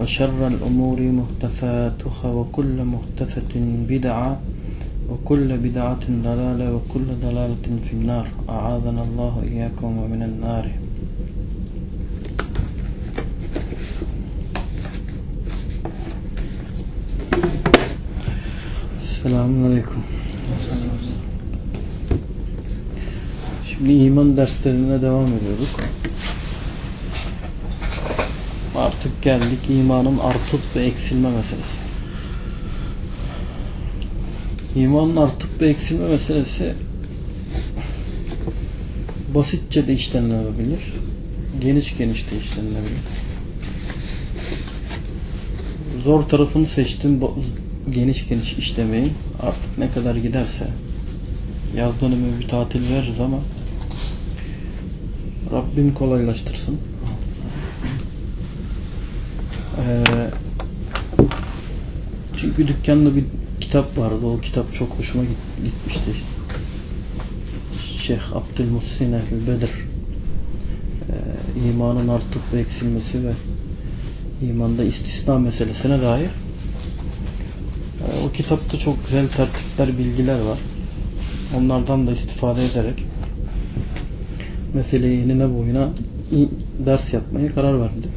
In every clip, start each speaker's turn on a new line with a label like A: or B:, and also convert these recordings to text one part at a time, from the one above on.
A: وشر الأمور محدثاتها وكل محدثة بدعة وكل بدعة ضلالة وكل ضلالة في النار أعاذنا الله إياكم ومن النار Selamun Aleyküm. Şimdi iman derslerine devam ediyorduk. Artık geldik imanın artıp ve eksilme meselesi. İmanın artıp ve eksilme meselesi basitçe de işlenilebilir. Geniş geniş de işlenilebilir. Zor tarafını seçtim geniş geniş işlemeyi. Artık ne kadar giderse yaz dönemi bir tatil veririz ama Rabbim kolaylaştırsın. Ee, çünkü dükkanda bir kitap vardı. O kitap çok hoşuma gitmişti. Şeyh Abdülmuhsin el-Bedir ee, imanın artıp ve eksilmesi ve imanda istisna meselesine dair ee, o kitapta çok güzel tertipler, bilgiler var. Onlardan da istifade ederek meseleyi enine boyuna ders yapmaya karar verdim.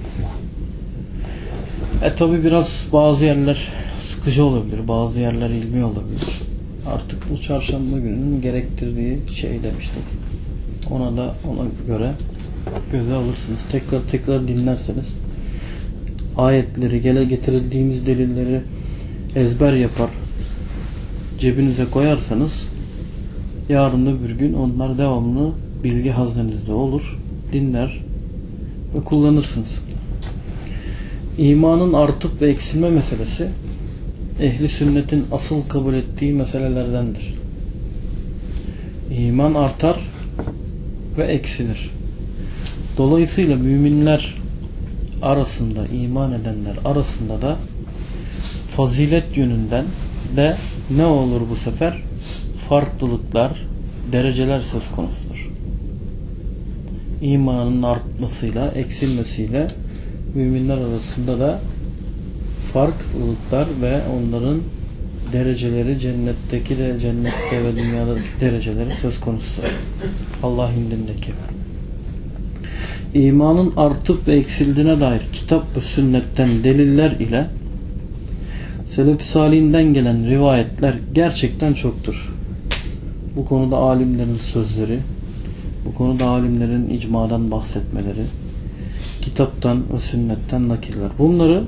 A: E tabi biraz bazı yerler sıkıcı olabilir, bazı yerler ilmi olabilir. Artık bu çarşamba gününün gerektirdiği şey demiştik. Ona da ona göre göze alırsınız. Tekrar tekrar dinlerseniz ayetleri, gele getirildiğimiz delilleri ezber yapar cebinize koyarsanız yarın da bir gün onlar devamlı bilgi haznenizde olur. Dinler ve kullanırsınız. İmanın artıp ve eksilme meselesi ehli sünnetin asıl kabul ettiği meselelerdendir. İman artar ve eksilir. Dolayısıyla müminler arasında, iman edenler arasında da fazilet yönünden de ne olur bu sefer? Farklılıklar, dereceler söz konusudur. İmanın artmasıyla, eksilmesiyle müminler arasında da farklılıklar ve onların dereceleri cennetteki de cennette ve dünyada dereceleri söz konusudur. Allah indindeki. İmanın artıp ve eksildiğine dair kitap ve sünnetten deliller ile Selef-i Salih'inden gelen rivayetler gerçekten çoktur. Bu konuda alimlerin sözleri, bu konuda alimlerin icmadan bahsetmeleri, kitaptan ve sünnetten nakiller. Bunları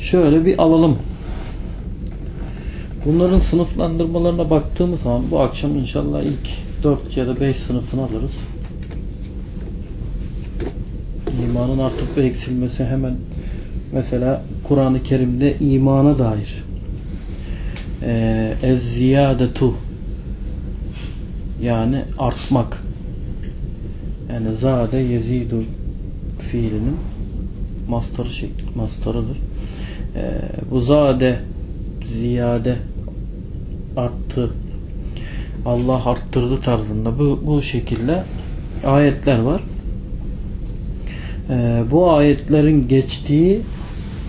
A: şöyle bir alalım. Bunların sınıflandırmalarına baktığımız zaman bu akşam inşallah ilk 4 ya da 5 sınıfını alırız. İmanın artıp ve eksilmesi hemen mesela Kur'an-ı Kerim'de imana dair ee, ez-ziyadetu yani artmak yani zade yezidu fiilinin mastarı şey, mastarıdır. Ee, bu zade ziyade arttı. Allah arttırdı tarzında bu, bu şekilde ayetler var. Ee, bu ayetlerin geçtiği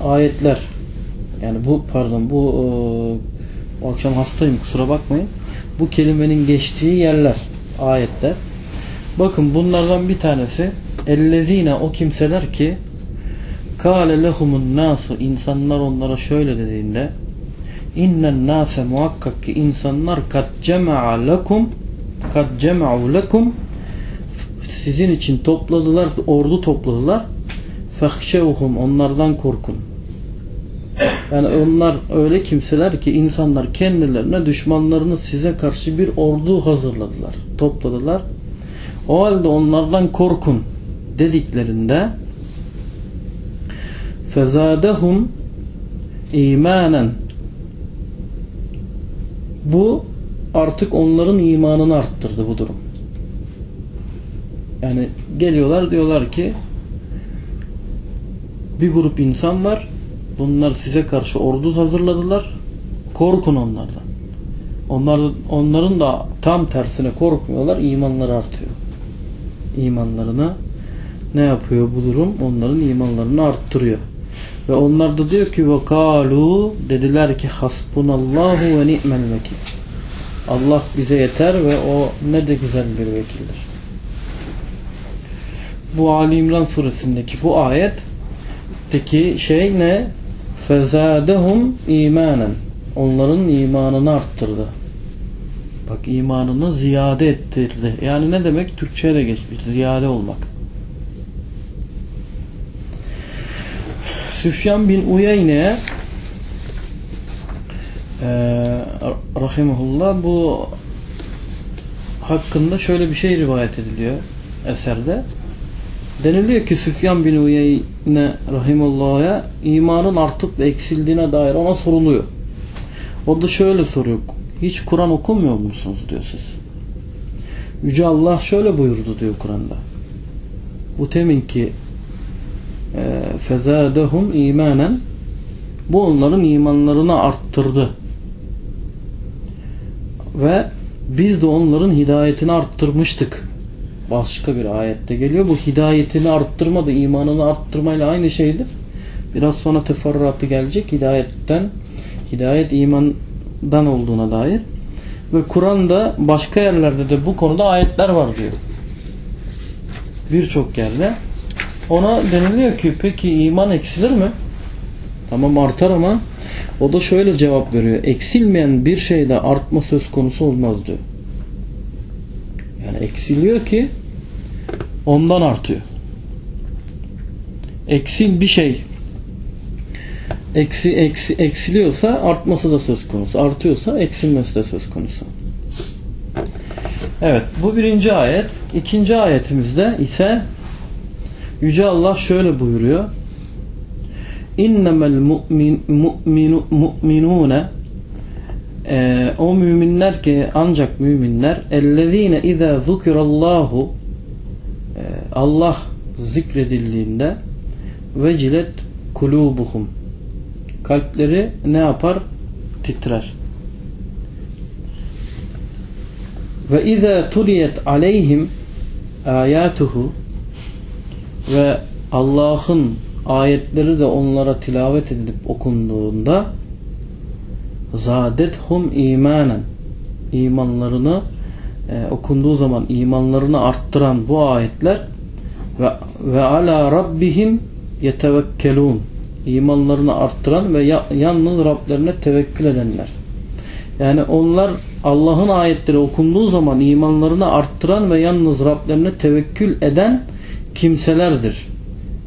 A: ayetler yani bu pardon bu e, bu akşam hastayım kusura bakmayın. Bu kelimenin geçtiği yerler ayetler. Bakın bunlardan bir tanesi ellezine o kimseler ki kâle lehumun nasu insanlar onlara şöyle dediğinde innen nase muhakkak ki insanlar kat cema'a lekum kat cema'u lekum sizin için topladılar ordu topladılar fehşevhum onlardan korkun. Yani onlar öyle kimseler ki insanlar kendilerine düşmanlarını size karşı bir ordu hazırladılar topladılar. O halde onlardan korkun dediklerinde fezadehum imanen bu artık onların imanını arttırdı bu durum. Yani geliyorlar diyorlar ki bir grup insan var bunlar size karşı ordu hazırladılar korkun onlardan. Onlar, onların da tam tersine korkmuyorlar imanları artıyor. İmanlarına ne yapıyor bu durum? Onların imanlarını arttırıyor. Ve onlar da diyor ki vakalu dediler ki hasbunallahu ve ni'mel vekil. Allah bize yeter ve o ne de güzel bir vekildir. Bu Ali İmran suresindeki bu ayet peki şey ne? Fezadehum imanen. Onların imanını arttırdı. Bak imanını ziyade ettirdi. Yani ne demek? Türkçe'ye de geçmiş. Ziyade olmak. Süfyan bin Uyeyne'ye e, rahimahullah bu hakkında şöyle bir şey rivayet ediliyor eserde. Deniliyor ki Süfyan bin Uyeyne rahimullah'a imanın artıp ve eksildiğine dair ona soruluyor. O da şöyle soruyor. Hiç Kur'an okumuyor musunuz diyor siz. Yüce Allah şöyle buyurdu diyor Kur'an'da. Bu teminki e, fezadehum imanen bu onların imanlarını arttırdı. Ve biz de onların hidayetini arttırmıştık. Başka bir ayette geliyor. Bu hidayetini arttırmadı, imanını arttırmayla aynı şeydir. Biraz sonra teferruatı gelecek hidayetten. Hidayet imandan olduğuna dair. Ve Kur'an'da başka yerlerde de bu konuda ayetler var diyor. Birçok yerde. Ona deniliyor ki peki iman eksilir mi? Tamam artar ama o da şöyle cevap veriyor. Eksilmeyen bir şeyde artma söz konusu olmaz diyor. Yani eksiliyor ki ondan artıyor. Eksil bir şey eksi, eksi, eksiliyorsa artması da söz konusu. Artıyorsa eksilmesi de söz konusu. Evet bu birinci ayet. İkinci ayetimizde ise Yüce Allah şöyle buyuruyor. İnnemel mu'min, mu'minu, mu'minune ee, o müminler ki ancak müminler ellezine izâ zukirallahu e, Allah zikredildiğinde vecilet kulubuhum kalpleri ne yapar? Titrer. Ve izâ tuliyet aleyhim ayatuhu ve Allah'ın ayetleri de onlara tilavet edilip okunduğunda zadethum imanen imanlarını e, okunduğu zaman imanlarını arttıran bu ayetler ve, ve ala rabbihim yetevekkelun imanlarını arttıran ve ya, yalnız Rablerine tevekkül edenler. Yani onlar Allah'ın ayetleri okunduğu zaman imanlarını arttıran ve yalnız Rablerine tevekkül eden kimselerdir.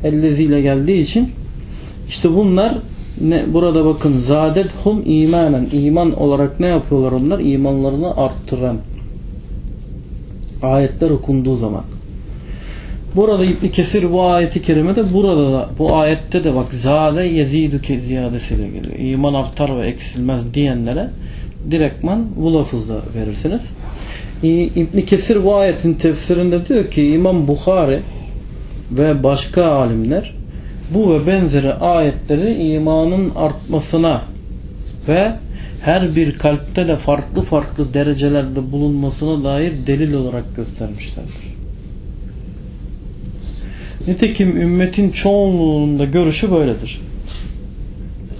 A: Elleziyle geldiği için işte bunlar ne, burada bakın zadet hum imanen iman olarak ne yapıyorlar onlar? İmanlarını arttıran ayetler okunduğu zaman. Burada İbn Kesir bu ayeti kerimede burada da bu ayette de bak zade yezidu ziyadesiyle geliyor. İman artar ve eksilmez diyenlere direktman bu lafızla verirsiniz. İbn Kesir bu ayetin tefsirinde diyor ki İmam Bukhari ve başka alimler bu ve benzeri ayetleri imanın artmasına ve her bir kalpte de farklı farklı derecelerde bulunmasına dair delil olarak göstermişlerdir. Nitekim ümmetin çoğunluğunda görüşü böyledir.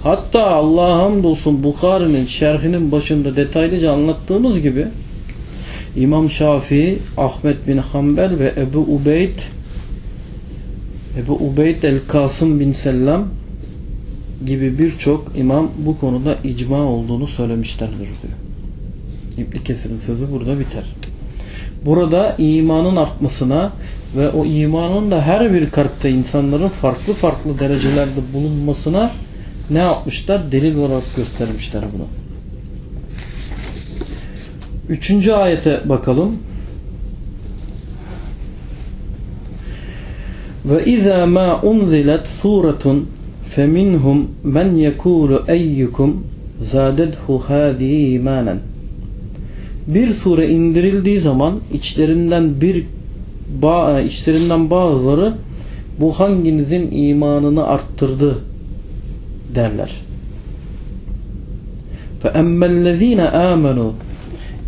A: Hatta Allah'a hamdolsun Bukhari'nin şerhinin başında detaylıca anlattığımız gibi İmam Şafii, Ahmet bin Hanbel ve Ebu Ubeyd Ebu Ubeyd el-Kasım bin Selam gibi birçok imam bu konuda icma olduğunu söylemişlerdir diyor. İbn Kesir'in sözü burada biter. Burada imanın artmasına ve o imanın da her bir kalpte insanların farklı farklı derecelerde bulunmasına ne yapmışlar? Delil olarak göstermişler bunu. Üçüncü ayete bakalım. Ve izâ mâ unzilet suretun feminhum men yekûlu eyyukum zâdedhu hâzihi. Bir sure indirildiği zaman içlerinden bir içlerinden bazıları bu hanginizin imanını arttırdı derler. Fe emmellezîne âmenû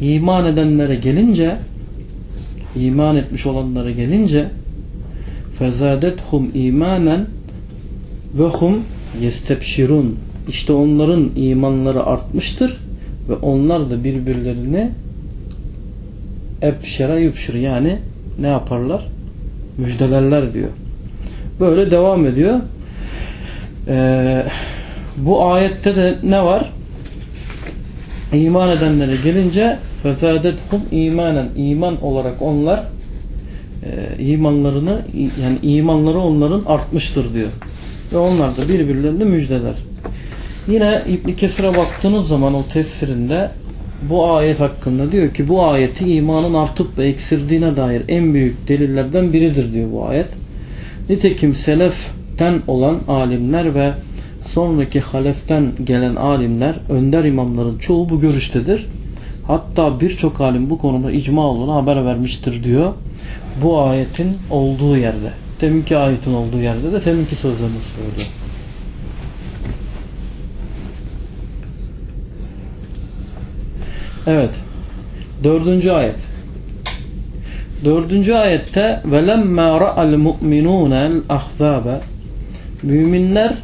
A: iman edenlere gelince iman etmiş olanlara gelince fezadethum imanen ve hum yestebşirun işte onların imanları artmıştır ve onlar da birbirlerini ebşera yubşir yani ne yaparlar? Müjdelerler diyor. Böyle devam ediyor. Ee, bu ayette de ne var? İman edenlere gelince fezadethum imanen iman olarak onlar e, imanlarını yani imanları onların artmıştır diyor. Ve onlar da birbirlerini müjdeler. Yine İbn Kesir'e baktığınız zaman o tefsirinde bu ayet hakkında diyor ki bu ayeti imanın artıp ve eksildiğine dair en büyük delillerden biridir diyor bu ayet. Nitekim seleften olan alimler ve sonraki haleften gelen alimler, önder imamların çoğu bu görüştedir. Hatta birçok alim bu konuda icma olduğunu haber vermiştir diyor Bu ayetin olduğu yerde. Teminki ayetin olduğu yerde de teminki sözlerini söylüyor. Evet. Dördüncü ayet. Dördüncü ayette وَلَمَّا رَأَ الْمُؤْمِنُونَ الْأَحْزَابَ Müminler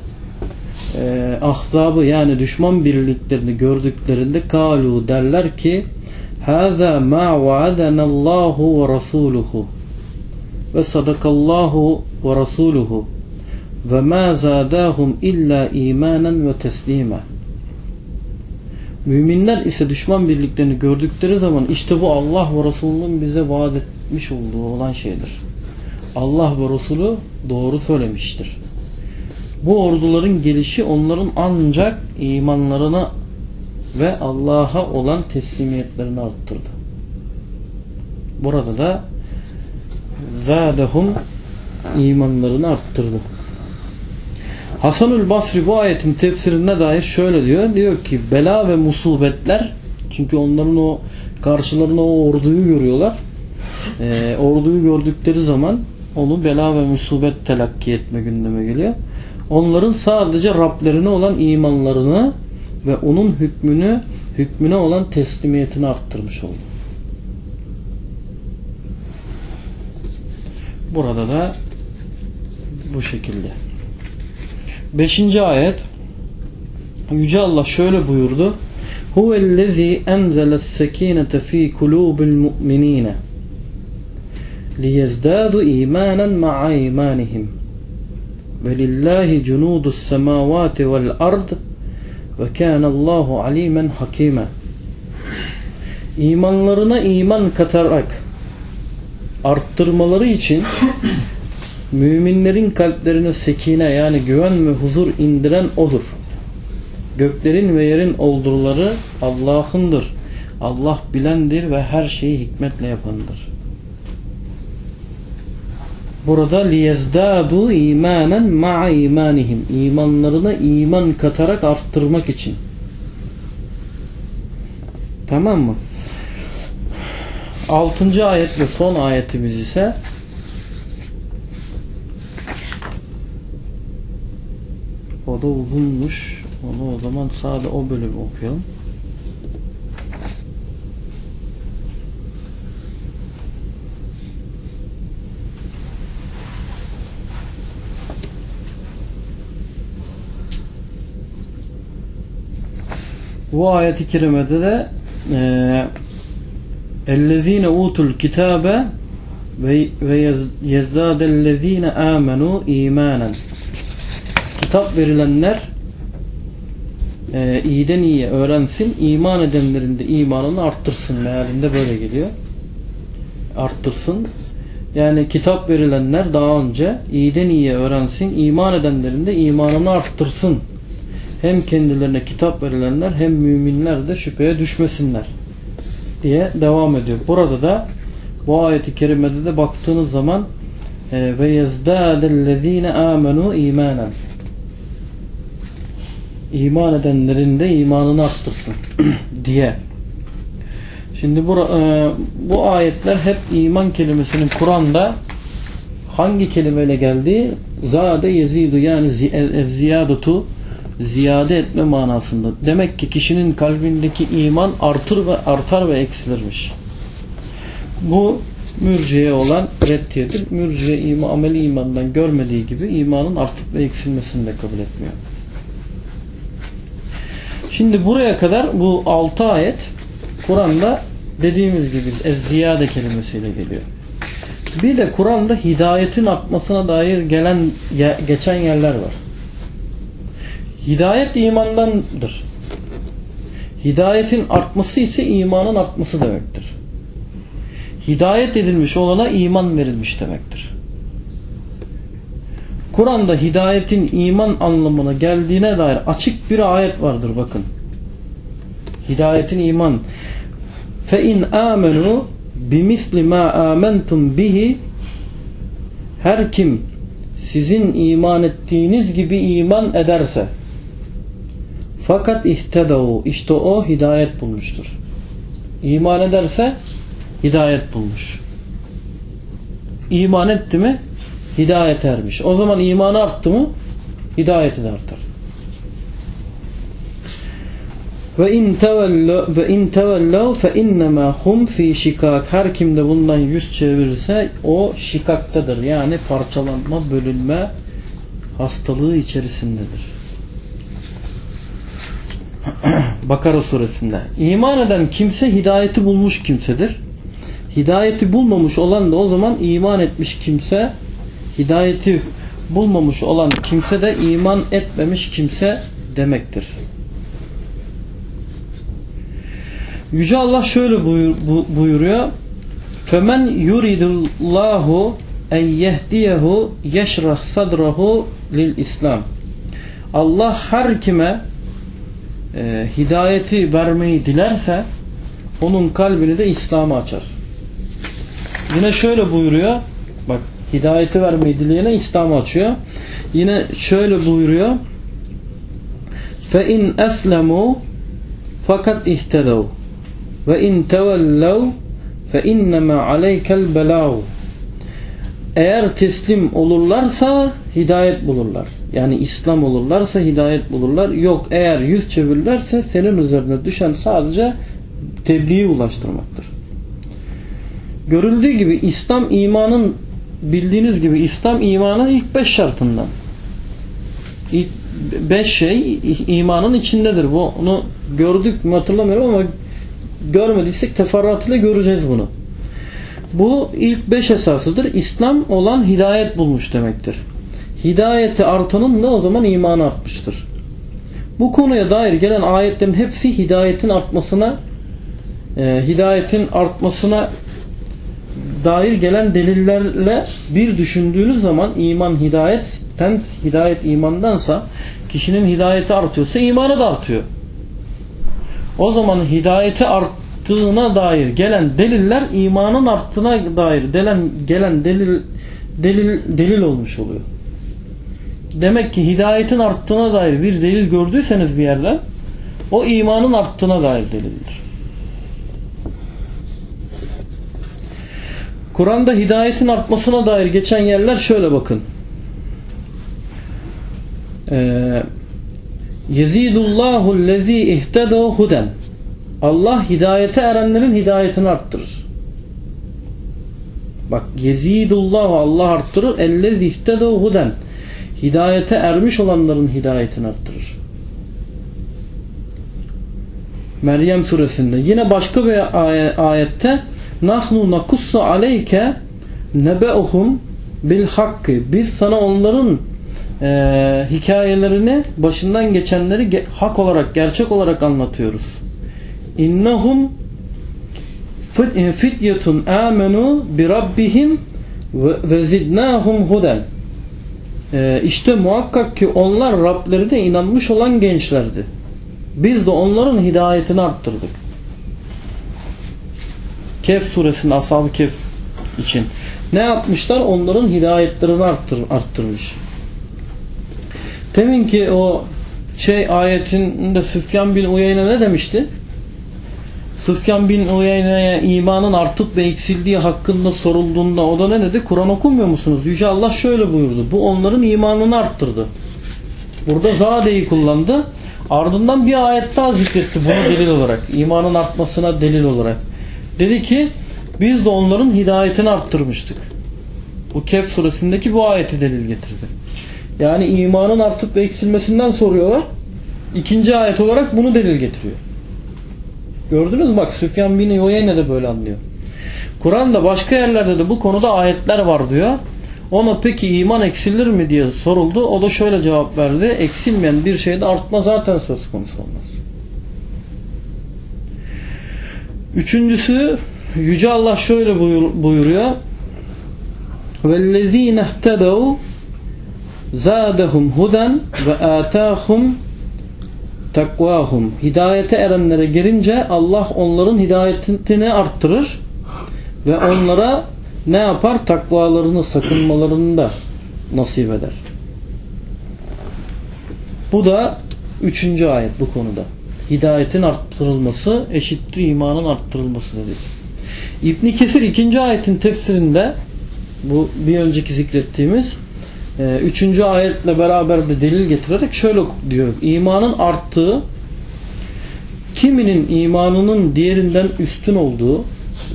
A: e, ahzabı yani düşman birliklerini gördüklerinde kalu derler ki هَذَا مَا وَعَدَنَ اللّٰهُ وَرَسُولُهُ ve sadakallahu ve rasuluhu ve ma zadahum illa imanen ve teslima. Müminler ise düşman birliklerini gördükleri zaman işte bu Allah ve Resulünün bize vaat etmiş olduğu olan şeydir. Allah ve Resulü doğru söylemiştir. Bu orduların gelişi onların ancak imanlarına ve Allah'a olan teslimiyetlerini arttırdı. Burada da zadehum imanlarını arttırdı. Hasanül Basri bu ayetin tefsirine dair şöyle diyor. Diyor ki bela ve musibetler çünkü onların o karşılarına o orduyu görüyorlar. E, orduyu gördükleri zaman onu bela ve musibet telakki etme gündeme geliyor. Onların sadece Rablerine olan imanlarını ve onun hükmünü hükmüne olan teslimiyetini arttırmış oldu. Burada da bu şekilde. Beşinci ayet Yüce Allah şöyle buyurdu. Huvellezî enzeles sekînete fî kulûbil mu'minîne liyezdâdu îmânen ma'a îmânihim ve lillahi cunûdus semâvâti vel ard ve kânallâhu alîmen hakîmen İmanlarına iman katarak arttırmaları için müminlerin kalplerine sekine yani güven ve huzur indiren odur. Göklerin ve yerin oldurları Allah'ındır. Allah bilendir ve her şeyi hikmetle yapandır. Burada liyezdadu imanen ma'a imanihim. İmanlarına iman katarak arttırmak için. Tamam mı? 6. ayet ve son ayetimiz ise o da uzunmuş. Onu o zaman sadece o bölümü okuyalım. Bu ayet-i kerimede de e, اَلَّذ۪ينَ اُوتُوا الْكِتَابَ ve yezdâdellezîne âmenû îmânen kitap verilenler e, iyiden iyiye öğrensin iman edenlerin de imanını arttırsın mealinde böyle geliyor arttırsın yani kitap verilenler daha önce iyiden iyiye öğrensin iman edenlerin de imanını arttırsın hem kendilerine kitap verilenler hem müminler de şüpheye düşmesinler diye devam ediyor. Burada da bu ayeti kerimede de baktığınız zaman e, ve yezdâdellezîne âmenû imanen iman edenlerin de imanını arttırsın diye. Şimdi bu, e, bu ayetler hep iman kelimesinin Kur'an'da hangi kelimeyle geldiği zade yezidu yani ziyadetu ziyade etme manasında. Demek ki kişinin kalbindeki iman artır ve artar ve eksilirmiş. Bu mürciye olan reddiyedir. Mürciye ima, ameli imandan görmediği gibi imanın artıp ve eksilmesini de kabul etmiyor. Şimdi buraya kadar bu 6 ayet Kur'an'da dediğimiz gibi ziyade kelimesiyle geliyor. Bir de Kur'an'da hidayetin artmasına dair gelen geçen yerler var. Hidayet imandandır. Hidayetin artması ise imanın artması demektir. Hidayet edilmiş olana iman verilmiş demektir. Kur'an'da hidayetin iman anlamına geldiğine dair açık bir ayet vardır bakın. Hidayetin iman. Fe in amenu bimisli ma amentum bihi her kim sizin iman ettiğiniz gibi iman ederse fakat ihtedavu işte o hidayet bulmuştur. İman ederse hidayet bulmuş. İman etti mi hidayet ermiş. O zaman imanı arttı mı hidayeti de artar. Ve in tevellu ve in tevellu fe innema hum fi şikak. Her kim de bundan yüz çevirirse o şikaktadır. Yani parçalanma, bölünme hastalığı içerisindedir. Bakara suresinde. İman eden kimse hidayeti bulmuş kimsedir. Hidayeti bulmamış olan da o zaman iman etmiş kimse hidayeti bulmamış olan kimse de iman etmemiş kimse demektir. Yüce Allah şöyle buyur, bu, buyuruyor. Femen yuridullahu en yehdiyehu yeşrah sadrahu lil İslam. Allah her kime e, hidayeti vermeyi dilerse onun kalbini de İslam'a açar. Yine şöyle buyuruyor. Bak hidayeti vermeyi dileyene İslam'ı açıyor. Yine şöyle buyuruyor. İn eslemu fakat in tevellev fe innema aleykel belav eğer teslim olurlarsa hidayet bulurlar. Yani İslam olurlarsa hidayet bulurlar. Yok eğer yüz çevirirlerse senin üzerine düşen sadece tebliği ulaştırmaktır. Görüldüğü gibi İslam imanın bildiğiniz gibi İslam imanın ilk beş şartından. İlk beş şey imanın içindedir. Bu onu gördük mü hatırlamıyorum ama görmediysek teferruatıyla göreceğiz bunu. Bu ilk beş esasıdır. İslam olan hidayet bulmuş demektir. Hidayeti artanın da o zaman imanı artmıştır. Bu konuya dair gelen ayetlerin hepsi hidayetin artmasına e, hidayetin artmasına dair gelen delillerle bir düşündüğünüz zaman iman hidayetten hidayet imandansa kişinin hidayeti artıyorsa imanı da artıyor. O zaman hidayeti arttığına dair gelen deliller imanın arttığına dair gelen gelen delil delil delil olmuş oluyor. Demek ki hidayetin arttığına dair bir delil gördüyseniz bir yerden o imanın arttığına dair delildir. Kur'an'da hidayetin artmasına dair geçen yerler şöyle bakın. Ee, Yezidullahu lezi ihtedehu huden. Allah hidayete erenlerin hidayetini arttırır. Bak yezidullahu Allah arttırır. Ellezi ihtedehu huden. Hidayete, ermiş olanların hidayetini arttırır. Meryem suresinde. Yine başka bir ay- ayette nahnu nakussu aleyke nebe'uhum bil hakkı. Biz sana onların e, hikayelerini başından geçenleri ge- hak olarak gerçek olarak anlatıyoruz. İnnehum fit- fityetun amenu bi rabbihim ve zidnahum huden. E, işte muhakkak ki onlar Rablerine inanmış olan gençlerdi. Biz de onların hidayetini arttırdık. Kehf suresinin ashab-ı Kehf için. Ne yapmışlar? Onların hidayetlerini arttır, arttırmış. Demin ki o şey ayetinde Süfyan bin Uyeyne ne demişti? Süfyan bin Uyeyne'ye imanın artıp ve eksildiği hakkında sorulduğunda o da ne dedi? Kur'an okumuyor musunuz? Yüce Allah şöyle buyurdu. Bu onların imanını arttırdı. Burada zadeyi kullandı. Ardından bir ayet daha zikretti bunu delil olarak. İmanın artmasına delil olarak. Dedi ki biz de onların hidayetini arttırmıştık. Bu Kehf suresindeki bu ayeti delil getirdi. Yani imanın artıp ve eksilmesinden soruyorlar. İkinci ayet olarak bunu delil getiriyor. Gördünüz mü? Bak Süfyan bin Uyeyne de böyle anlıyor. Kur'an'da başka yerlerde de bu konuda ayetler var diyor. Ona peki iman eksilir mi diye soruldu. O da şöyle cevap verdi. Eksilmeyen bir şeyde artma zaten söz konusu olmaz. Üçüncüsü Yüce Allah şöyle buyur, buyuruyor. وَالَّذ۪ينَ اهْتَدَوْا زَادَهُمْ هُدًا وَآتَاهُمْ takvahum hidayete erenlere gelince Allah onların hidayetini arttırır ve onlara ne yapar? Takvalarını, sakınmalarını da nasip eder. Bu da üçüncü ayet bu konuda. Hidayetin arttırılması eşittir imanın arttırılması dedi. İbn Kesir ikinci ayetin tefsirinde bu bir önceki zikrettiğimiz üçüncü ayetle beraber de delil getirerek şöyle diyor. İmanın arttığı kiminin imanının diğerinden üstün olduğu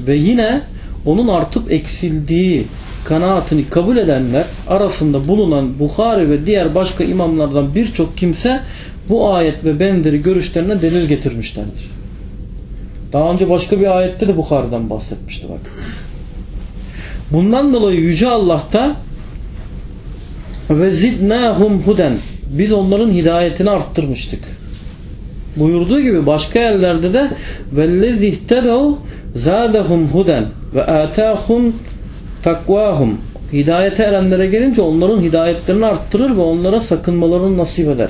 A: ve yine onun artıp eksildiği kanaatini kabul edenler arasında bulunan Bukhari ve diğer başka imamlardan birçok kimse bu ayet ve benzeri görüşlerine delil getirmişlerdir. Daha önce başka bir ayette de Bukhari'den bahsetmişti bak. Bundan dolayı Yüce Allah'ta ve zidnahum huden biz onların hidayetini arttırmıştık. Buyurduğu gibi başka yerlerde de vellezî ihtedev zâdehum huden ve âtâhum takvahum hidayete erenlere gelince onların hidayetlerini arttırır ve onlara sakınmalarını nasip eder.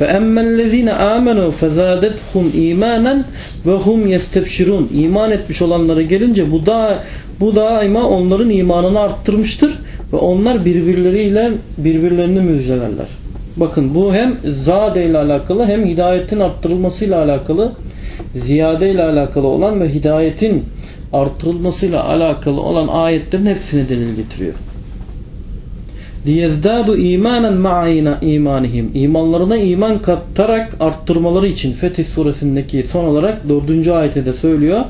A: فَاَمَّا الَّذ۪ينَ آمَنُوا فَزَادَتْهُمْ اِيمَانًا وَهُمْ يَسْتَبْشِرُونَ İman etmiş olanlara gelince bu da bu daima onların imanını arttırmıştır ve onlar birbirleriyle birbirlerini müjdelerler. Bakın bu hem zade ile alakalı hem hidayetin arttırılmasıyla alakalı ziyade ile alakalı olan ve hidayetin arttırılmasıyla alakalı olan ayetlerin hepsini delil getiriyor. Liyezdadu imanen ma'ina imanihim imanlarına iman katarak arttırmaları için Fetih suresindeki son olarak dördüncü ayette de söylüyor.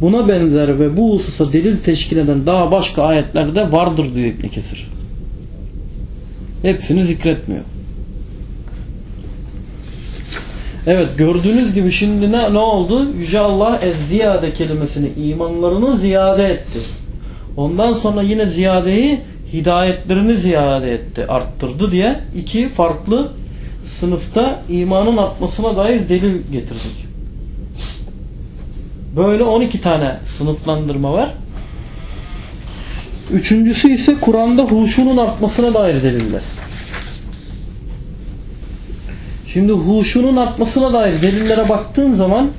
A: Buna benzer ve bu hususa delil teşkil eden daha başka ayetlerde vardır diyor İbn Kesir. Hepsini zikretmiyor. Evet gördüğünüz gibi şimdi ne, ne oldu? Yüce Allah ez-ziyade kelimesini imanlarını ziyade etti. Ondan sonra yine ziyadeyi hidayetlerini ziyade etti, arttırdı diye iki farklı sınıfta imanın artmasına dair delil getirdik. Böyle 12 tane sınıflandırma var. Üçüncüsü ise Kur'an'da huşunun artmasına dair deliller. Şimdi huşunun artmasına dair delillere baktığın zaman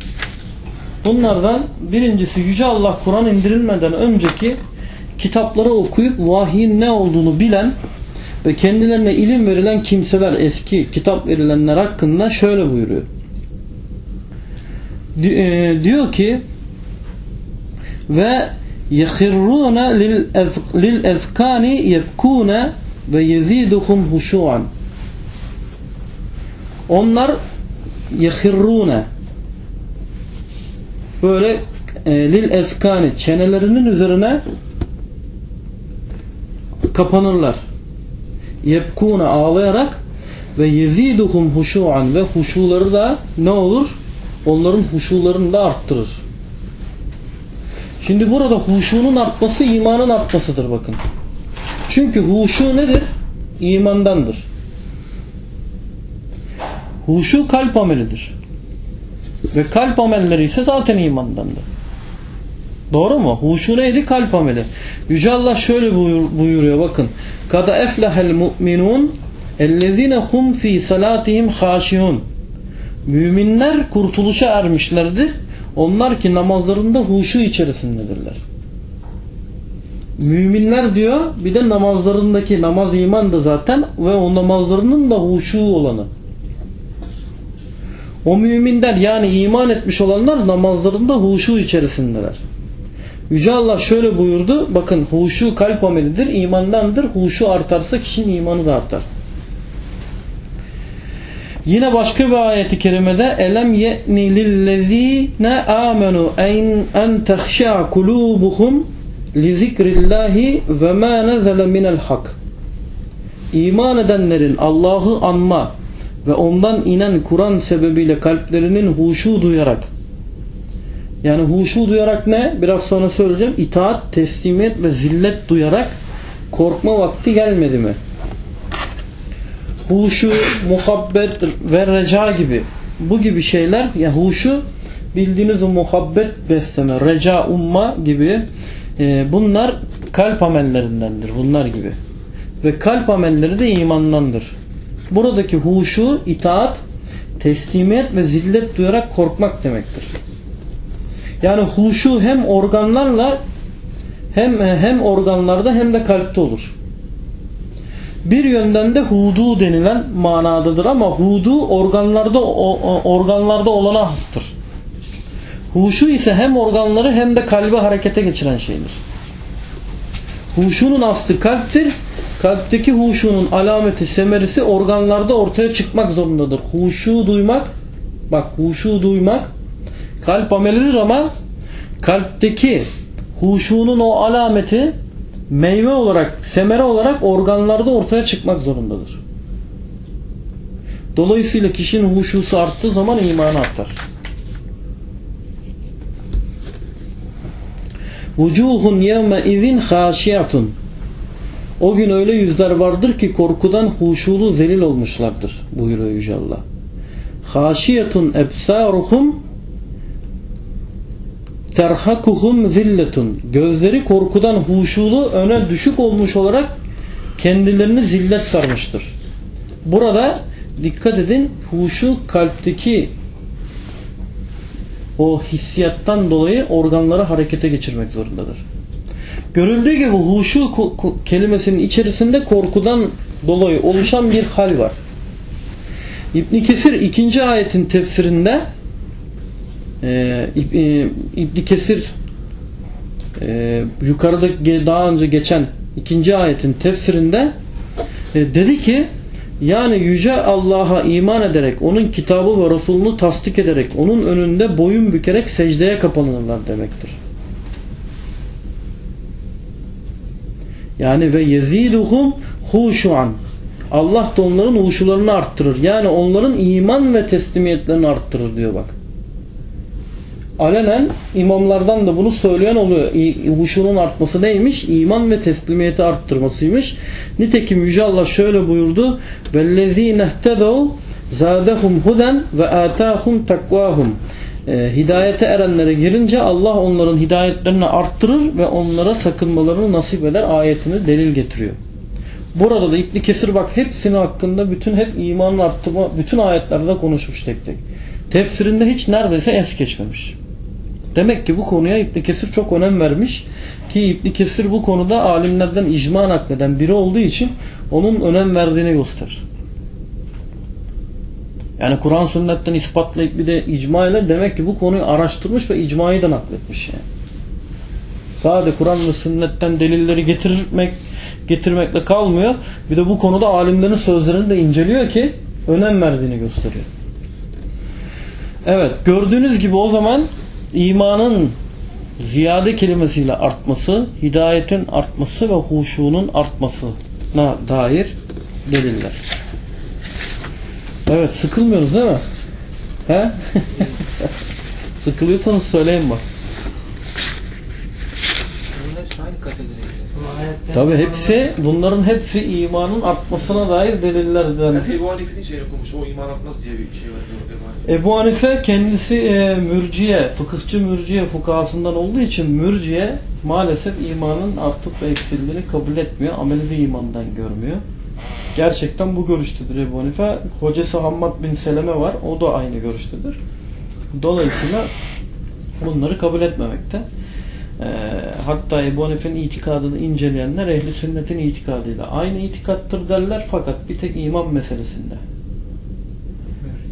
A: bunlardan birincisi Yüce Allah Kur'an indirilmeden önceki kitapları okuyup vahyin ne olduğunu bilen ve kendilerine ilim verilen kimseler eski kitap verilenler hakkında şöyle buyuruyor. Diyor ki ve yehirrune lil ezkani yebkune ve yeziduhum huşu'an onlar yehirrune böyle e, lil ezkani çenelerinin üzerine kapanırlar. Yebkune ağlayarak ve yeziduhum huşu'an ve huşuları da ne olur? Onların huşularını da arttırır. Şimdi burada huşunun artması imanın artmasıdır bakın. Çünkü huşu nedir? İmandandır. Huşu kalp amelidir. Ve kalp amelleri ise zaten imandandır. Doğru mu? Huşu neydi? Kalp ameli. Yüce Allah şöyle buyur, buyuruyor bakın. Kada eflehel mu'minun ellezine hum fi salatihim haşiun. Müminler kurtuluşa ermişlerdir. Onlar ki namazlarında huşu içerisindedirler. Müminler diyor bir de namazlarındaki namaz iman da zaten ve o namazlarının da huşu olanı. O müminler yani iman etmiş olanlar namazlarında huşu içerisindeler. Yüce Allah şöyle buyurdu. Bakın huşu kalp amelidir, imandandır. Huşu artarsa kişinin imanı da artar. Yine başka bir ayeti kerimede elem ye'ni lillezine amenu en en tehşa kulubuhum li zikrillahi ve ma nezele minel hak. İman edenlerin Allah'ı anma ve ondan inen Kur'an sebebiyle kalplerinin huşu duyarak yani huşu duyarak ne? Biraz sonra söyleyeceğim. İtaat, teslimiyet ve zillet duyarak korkma vakti gelmedi mi? Huşu, muhabbet ve reca gibi bu gibi şeyler ya huşu bildiğiniz muhabbet besleme, reca umma gibi e, bunlar kalp amellerindendir. Bunlar gibi. Ve kalp amelleri de imandandır. Buradaki huşu, itaat, teslimiyet ve zillet duyarak korkmak demektir. Yani huşu hem organlarla hem hem organlarda hem de kalpte olur. Bir yönden de hudu denilen manadadır ama hudu organlarda organlarda olana hastır. Huşu ise hem organları hem de kalbi harekete geçiren şeydir. Huşunun aslı kalptir. Kalpteki huşunun alameti semerisi organlarda ortaya çıkmak zorundadır. Huşu duymak bak huşu duymak kalp amelidir ama kalpteki huşunun o alameti meyve olarak, semere olarak organlarda ortaya çıkmak zorundadır. Dolayısıyla kişinin huşusu arttığı zaman imanı artar. Vucuhun yevme izin haşiyatun O gün öyle yüzler vardır ki korkudan huşulu zelil olmuşlardır buyuruyor Yüce Allah. Haşiyetun ebsaruhum terhakuhum zilletun gözleri korkudan huşulu öne düşük olmuş olarak kendilerini zillet sarmıştır. Burada dikkat edin huşu kalpteki o hissiyattan dolayı organları harekete geçirmek zorundadır. Görüldüğü gibi huşu kelimesinin içerisinde korkudan dolayı oluşan bir hal var. İbn Kesir ikinci ayetin tefsirinde e, İbn Kesir e, yukarıda daha önce geçen ikinci ayetin tefsirinde e, dedi ki yani Yüce Allah'a iman ederek onun kitabı ve Resulünü tasdik ederek onun önünde boyun bükerek secdeye kapanırlar demektir. Yani ve yeziduhum huşuan Allah da onların huşularını arttırır. Yani onların iman ve teslimiyetlerini arttırır diyor bak alenen imamlardan da bunu söyleyen oluyor. Huşunun artması neymiş? İman ve teslimiyeti arttırmasıymış. Nitekim Yüce Allah şöyle buyurdu. وَالَّذ۪ينَ اهْتَدَوْا زَادَهُمْ هُدًا وَآتَاهُمْ تَقْوَاهُمْ Hidayete erenlere girince Allah onların hidayetlerini arttırır ve onlara sakınmalarını nasip eder ayetini delil getiriyor. Burada da İbn Kesir bak hepsini hakkında bütün hep imanın arttırma bütün ayetlerde konuşmuş tek tek. Tefsirinde hiç neredeyse es geçmemiş. Demek ki bu konuya İbn Kesir çok önem vermiş ki İbn Kesir bu konuda alimlerden icma nakleden biri olduğu için onun önem verdiğini gösterir. Yani Kur'an sünnetten ispatlayıp bir de icma ile demek ki bu konuyu araştırmış ve icmayı da nakletmiş yani. Sadece Kur'an ve sünnetten delilleri getirmek getirmekle kalmıyor. Bir de bu konuda alimlerin sözlerini de inceliyor ki önem verdiğini gösteriyor. Evet gördüğünüz gibi o zaman imanın ziyade kelimesiyle artması, hidayetin artması ve huşunun artmasına dair deliller. Evet sıkılmıyoruz değil mi? He? Sıkılıyorsanız söyleyin bak.
B: Bunlar aynı kategoride.
A: Tabi hepsi bunların hepsi imanın artmasına dair delillerden.
C: Yani Ebu Hanife'nin şeyini okumuş. O iman artmaz diye bir şey var. Ebu Hanife.
A: Ebu Hanife kendisi e, mürciye, fıkıhçı mürciye fukahasından olduğu için mürciye maalesef imanın artıp ve eksildiğini kabul etmiyor. Ameli de imandan görmüyor. Gerçekten bu görüştedir Ebu Hanife. Hocası Hammad bin Seleme var. O da aynı görüştedir. Dolayısıyla bunları kabul etmemekte. Hatta Ebu Hanife'nin itikadını inceleyenler ehli sünnetin itikadıyla aynı itikattır derler fakat bir tek iman meselesinde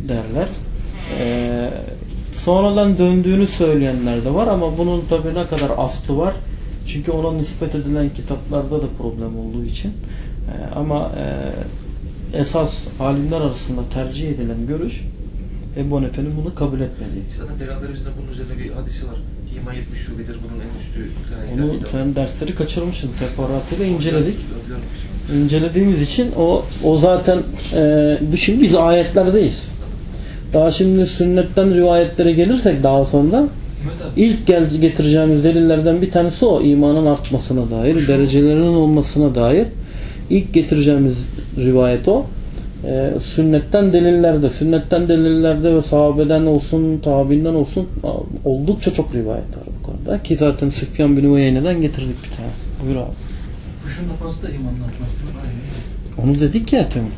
A: derler. Ee, sonradan döndüğünü söyleyenler de var ama bunun tabi ne kadar aslı var. Çünkü ona nispet edilen kitaplarda da problem olduğu için. Ee, ama e, esas alimler arasında tercih edilen görüş Ebu Hanife'nin bunu kabul etmediği.
C: Zaten Peygamberimizin de bunun üzerine bir hadisi var. İman 70 şubedir. Bunun en üstü.
A: Onu sen dersleri kaçırmışsın. Teferruatıyla inceledik. İncelediğimiz için o o zaten e, şimdi biz ayetlerdeyiz. Daha şimdi sünnetten rivayetlere gelirsek daha sonra ilk gel getireceğimiz delillerden bir tanesi o imanın artmasına dair,
B: Şu-
A: derecelerinin olmasına dair ilk getireceğimiz rivayet o. E, sünnetten delillerde, sünnetten delillerde ve sahabeden olsun, tabiinden olsun oldukça çok rivayet var bu konuda. Ki zaten Süfyan bin Uyeyne'den getirdik bir tane. Buyur abi.
B: Kuşun nafası da imanın? Aynen.
A: Onu dedik ya Temel.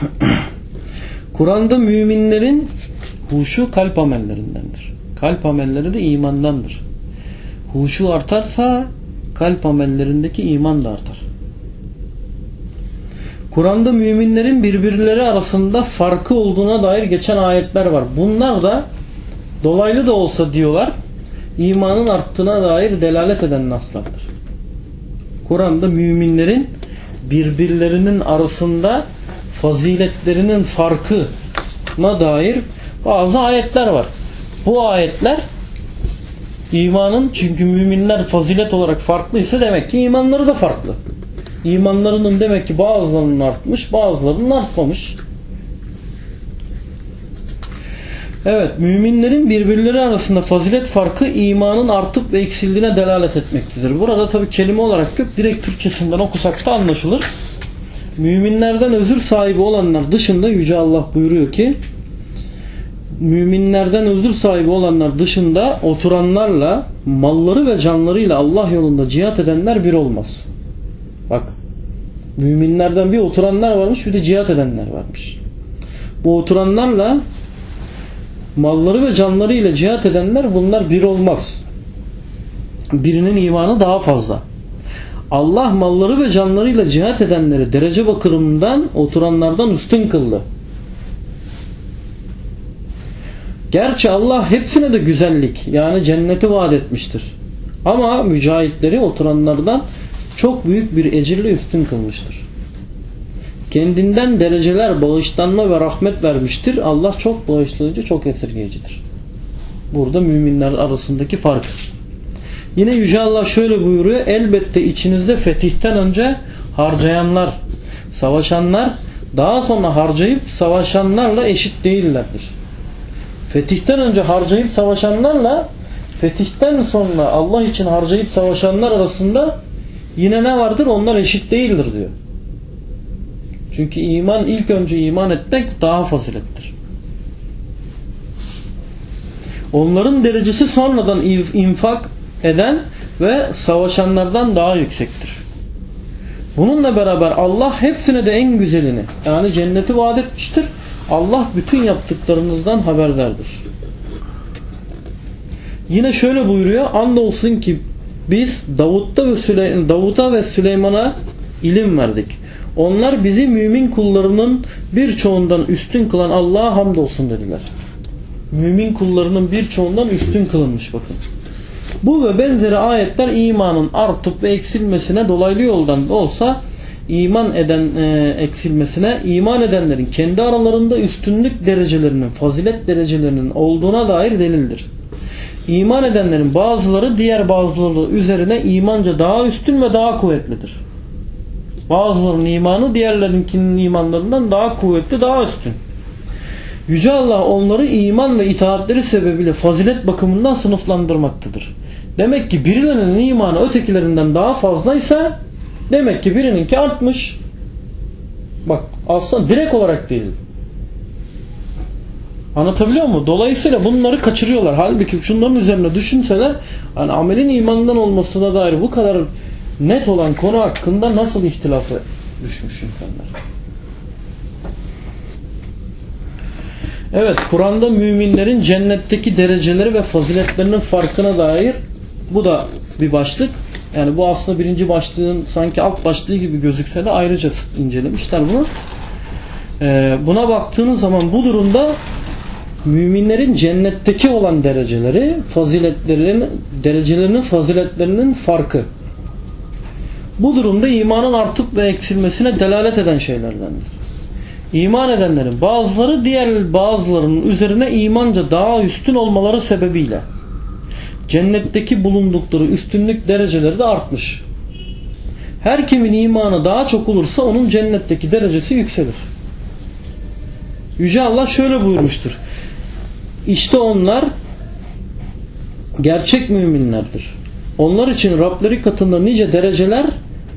A: Kur'an'da müminlerin huşu kalp amellerindendir. Kalp amelleri de imandandır. Huşu artarsa kalp amellerindeki iman da artar. Kur'an'da müminlerin birbirleri arasında farkı olduğuna dair geçen ayetler var. Bunlar da dolaylı da olsa diyorlar imanın arttığına dair delalet eden naslardır. Kur'an'da müminlerin birbirlerinin arasında faziletlerinin farkına dair bazı ayetler var. Bu ayetler imanın çünkü müminler fazilet olarak farklıysa demek ki imanları da farklı. İmanlarının demek ki bazılarının artmış bazılarının artmamış. Evet, müminlerin birbirleri arasında fazilet farkı imanın artıp ve eksildiğine delalet etmektedir. Burada tabi kelime olarak yok, direkt Türkçesinden okusak da anlaşılır. Müminlerden özür sahibi olanlar dışında Yüce Allah buyuruyor ki müminlerden özür sahibi olanlar dışında oturanlarla malları ve canlarıyla Allah yolunda cihat edenler bir olmaz. Bak müminlerden bir oturanlar varmış bir de cihat edenler varmış. Bu oturanlarla malları ve canlarıyla cihat edenler bunlar bir olmaz. Birinin imanı daha fazla. Allah malları ve canlarıyla cihat edenleri derece bakımından oturanlardan üstün kıldı. Gerçi Allah hepsine de güzellik yani cenneti vaat etmiştir. Ama mücahitleri oturanlardan çok büyük bir ecirle üstün kılmıştır. Kendinden dereceler bağışlanma ve rahmet vermiştir. Allah çok bağışlayıcı, çok esirgeyicidir. Burada müminler arasındaki fark. Yine Yüce Allah şöyle buyuruyor. Elbette içinizde fetihten önce harcayanlar, savaşanlar daha sonra harcayıp savaşanlarla eşit değillerdir. Fetihten önce harcayıp savaşanlarla fetihten sonra Allah için harcayıp savaşanlar arasında yine ne vardır? Onlar eşit değildir diyor. Çünkü iman ilk önce iman etmek daha fazilettir. Onların derecesi sonradan infak eden ve savaşanlardan daha yüksektir. Bununla beraber Allah hepsine de en güzelini yani cenneti vaat etmiştir. Allah bütün yaptıklarınızdan haberdardır. Yine şöyle buyuruyor. Andolsun ki biz Davut'ta ve Davut'a ve Süleyman'a ilim verdik. Onlar bizi mümin kullarının birçoğundan üstün kılan Allah'a hamdolsun dediler. Mümin kullarının birçoğundan üstün kılınmış bakın. Bu ve benzeri ayetler imanın artıp ve eksilmesine dolaylı yoldan da olsa iman eden e, eksilmesine iman edenlerin kendi aralarında üstünlük derecelerinin, fazilet derecelerinin olduğuna dair delildir. İman edenlerin bazıları diğer bazıları üzerine imanca daha üstün ve daha kuvvetlidir. Bazılarının imanı diğerlerinkinin imanlarından daha kuvvetli, daha üstün. Yüce Allah onları iman ve itaatleri sebebiyle fazilet bakımından sınıflandırmaktadır. Demek ki birilerinin imanı ötekilerinden daha fazlaysa demek ki birininki artmış. Bak aslında direkt olarak değil. Anlatabiliyor muyum? Dolayısıyla bunları kaçırıyorlar. Halbuki şunların üzerine düşünseler hani amelin imanından olmasına dair bu kadar net olan konu hakkında nasıl ihtilafa düşmüş insanlar. Evet, Kur'an'da müminlerin cennetteki dereceleri ve faziletlerinin farkına dair bu da bir başlık. Yani bu aslında birinci başlığın sanki alt başlığı gibi gözükse de ayrıca incelemişler bunu. Ee, buna baktığınız zaman bu durumda müminlerin cennetteki olan dereceleri, faziletlerinin, derecelerinin faziletlerinin farkı. Bu durumda imanın artıp ve eksilmesine delalet eden şeylerdendir. İman edenlerin bazıları diğer bazılarının üzerine imanca daha üstün olmaları sebebiyle cennetteki bulundukları üstünlük dereceleri de artmış. Her kimin imanı daha çok olursa onun cennetteki derecesi yükselir. Yüce Allah şöyle buyurmuştur. İşte onlar gerçek müminlerdir. Onlar için Rableri katında nice dereceler,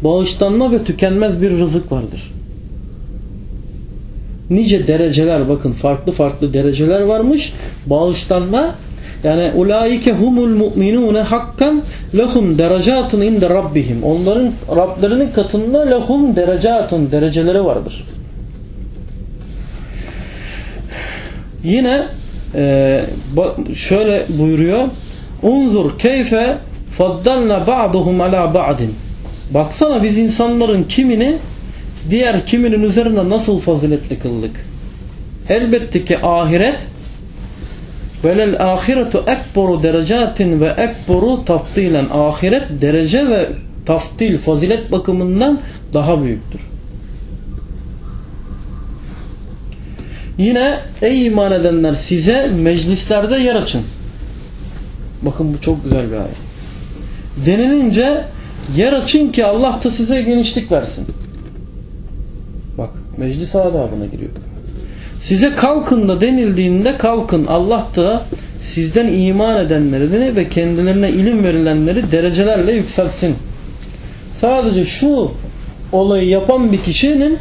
A: bağışlanma ve tükenmez bir rızık vardır. Nice dereceler bakın farklı farklı dereceler varmış. Bağışlanma yani ulaike humul mu'minune hakkan lehum derecatun inde rabbihim. Onların Rablerinin katında lehum derecatun dereceleri vardır. Yine e, şöyle buyuruyor. Unzur keyfe faddalna ba'duhum ala ba'din. Baksana biz insanların kimini diğer kiminin üzerinde nasıl faziletli kıldık. Elbette ki ahiret velel ahiretu ekboru derecatin ve ekboru taftilen ahiret derece ve taftil fazilet bakımından daha büyüktür. Yine ey iman edenler size meclislerde yer açın. Bakın bu çok güzel bir ayet. Denilince yer açın ki Allah da size genişlik versin. Bak meclis adabına giriyor. Size kalkın da denildiğinde kalkın. Allah da sizden iman edenlerini ve kendilerine ilim verilenleri derecelerle yükseltsin. Sadece şu olayı yapan bir kişinin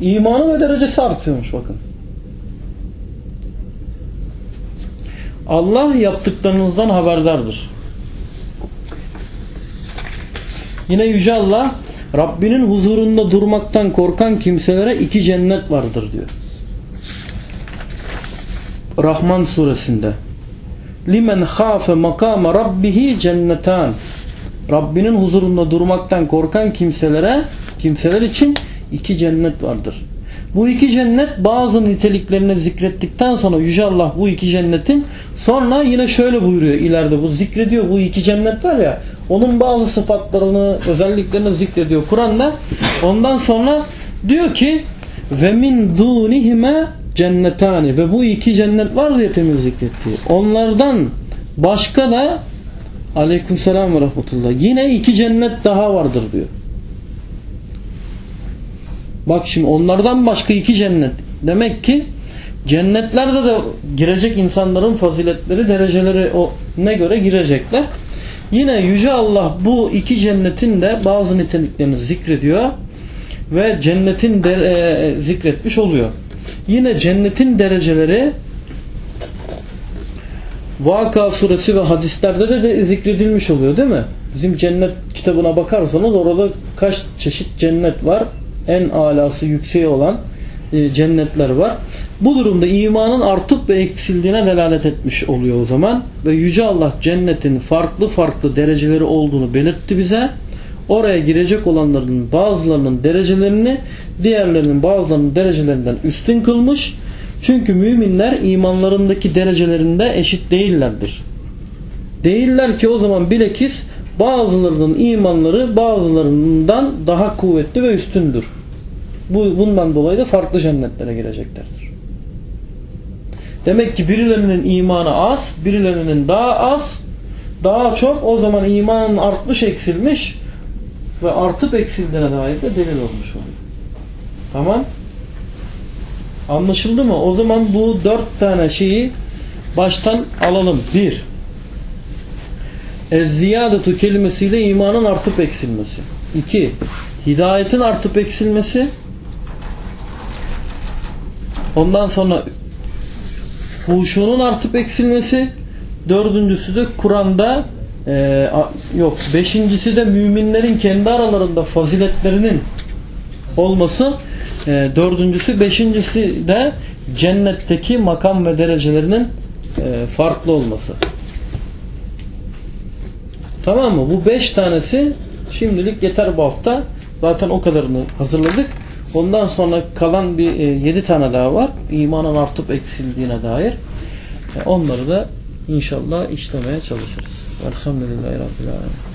A: imanı ve derecesi artıyormuş bakın. Allah yaptıklarınızdan haberdardır. Yine Yüce Allah Rabbinin huzurunda durmaktan korkan kimselere iki cennet vardır diyor. Rahman suresinde limen khafe makama rabbihi cennetan Rabbinin huzurunda durmaktan korkan kimselere kimseler için iki cennet vardır. Bu iki cennet bazı niteliklerini zikrettikten sonra Yüce Allah bu iki cennetin sonra yine şöyle buyuruyor ileride. Bu zikrediyor bu iki cennet var ya onun bazı sıfatlarını özelliklerini zikrediyor. Kur'an'da ondan sonra diyor ki ve min dunihime cennetani ve bu iki cennet var diye temiz zikrettiği. Onlardan başka da aleykümselam ve rahmetullah. Yine iki cennet daha vardır diyor. Bak şimdi onlardan başka iki cennet. Demek ki cennetlerde de girecek insanların faziletleri, dereceleri o ne göre girecekler. Yine Yüce Allah bu iki cennetin de bazı niteliklerini zikrediyor ve cennetin de, e, zikretmiş oluyor. Yine cennetin dereceleri Vaka suresi ve hadislerde de, de zikredilmiş oluyor değil mi? Bizim cennet kitabına bakarsanız orada kaç çeşit cennet var? En alası yükseği olan e, cennetler var. Bu durumda imanın artıp ve eksildiğine delalet etmiş oluyor o zaman. Ve Yüce Allah cennetin farklı farklı dereceleri olduğunu belirtti bize. Oraya girecek olanların bazılarının derecelerini diğerlerinin bazılarının derecelerinden üstün kılmış. Çünkü müminler imanlarındaki derecelerinde eşit değillerdir. Değiller ki o zaman bilekis bazılarının imanları bazılarından daha kuvvetli ve üstündür. Bu, bundan dolayı da farklı cennetlere gireceklerdir. Demek ki birilerinin imanı az, birilerinin daha az, daha çok o zaman imanın artmış eksilmiş, ve artıp eksildiğine dair de delil olmuş oluyor. Tamam. Anlaşıldı mı? O zaman bu dört tane şeyi baştan alalım. Bir, Ez-ziyadetu kelimesiyle imanın artıp eksilmesi. İki, hidayetin artıp eksilmesi. Ondan sonra huşunun artıp eksilmesi. Dördüncüsü de Kur'an'da e, yok. Beşincisi de müminlerin kendi aralarında faziletlerinin olması. E, dördüncüsü, beşincisi de cennetteki makam ve derecelerinin e, farklı olması. Tamam mı? Bu beş tanesi şimdilik yeter bu hafta. Zaten o kadarını hazırladık. Ondan sonra kalan bir e, yedi tane daha var. İmanın artıp eksildiğine dair. E, onları da inşallah işlemeye çalışırız. Elhamdülillahi Rabbil Alemin.